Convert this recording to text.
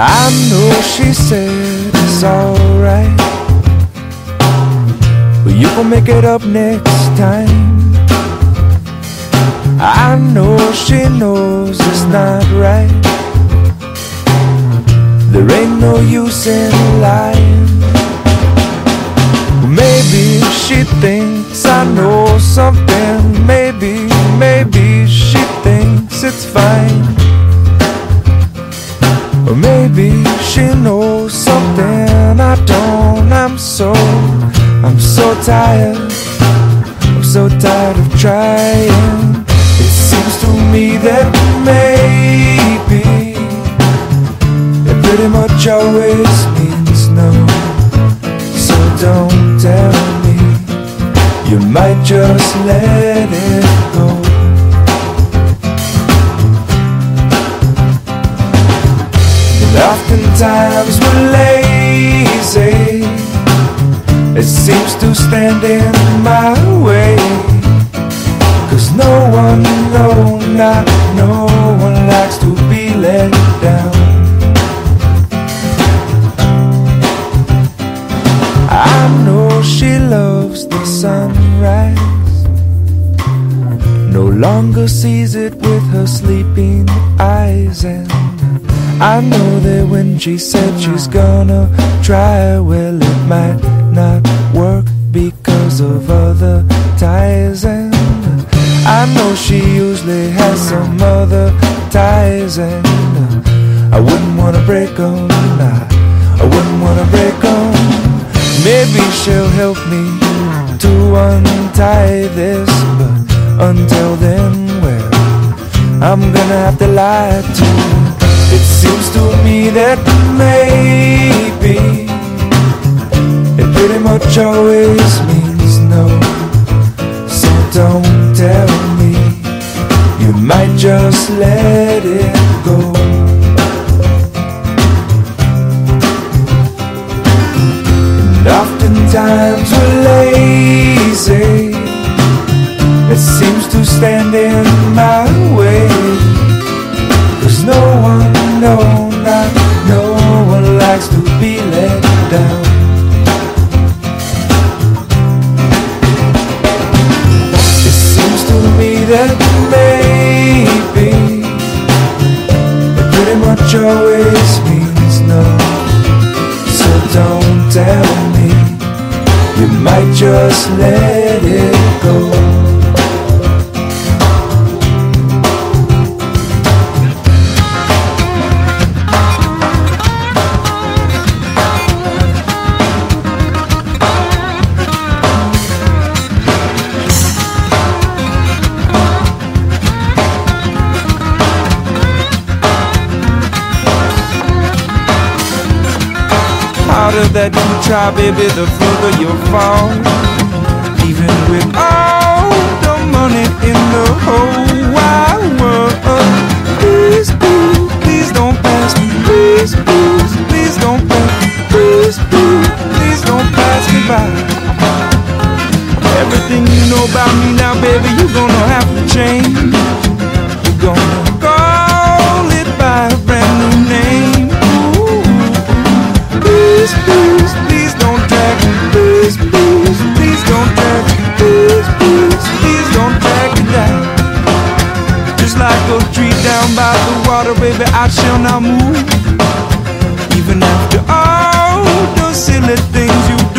I know she said it's alright. But you can make it up next time. I know she knows it's not right. There ain't no use in lying. Maybe she thinks I know something. Maybe, maybe she knows something I don't. I'm so, I'm so tired. I'm so tired of trying. It seems to me that maybe it pretty much always means no. So don't tell me. You might just let it Oftentimes we're lazy. It seems to stand in my way. Cause no one, no, not no one likes to be let down. I know she loves the sunrise. No longer sees it with her sleeping eyes and I know that when she said she's gonna try, well, it might not work because of other ties. And I know she usually has some other ties, and I wouldn't wanna break them. Nah, I wouldn't wanna break them. Maybe she'll help me to untie this, until then, well, I'm gonna have to lie to you. It seems to me that maybe it pretty much always means no. So don't tell me, you might just let it go. And that maybe it pretty much always means no. So don't tell me, you might just let it go. Harder that you try, baby, the further you'll fall. Even with all the money in the whole wide world. Please, please, please don't pass me. Please, please, please don't pass me. Please, please, please don't pass me by. Everything you know about me now, baby, you're gonna have to change. You're gonna just like a tree down by the water, baby, I shall not move. Even after all the silly things you do.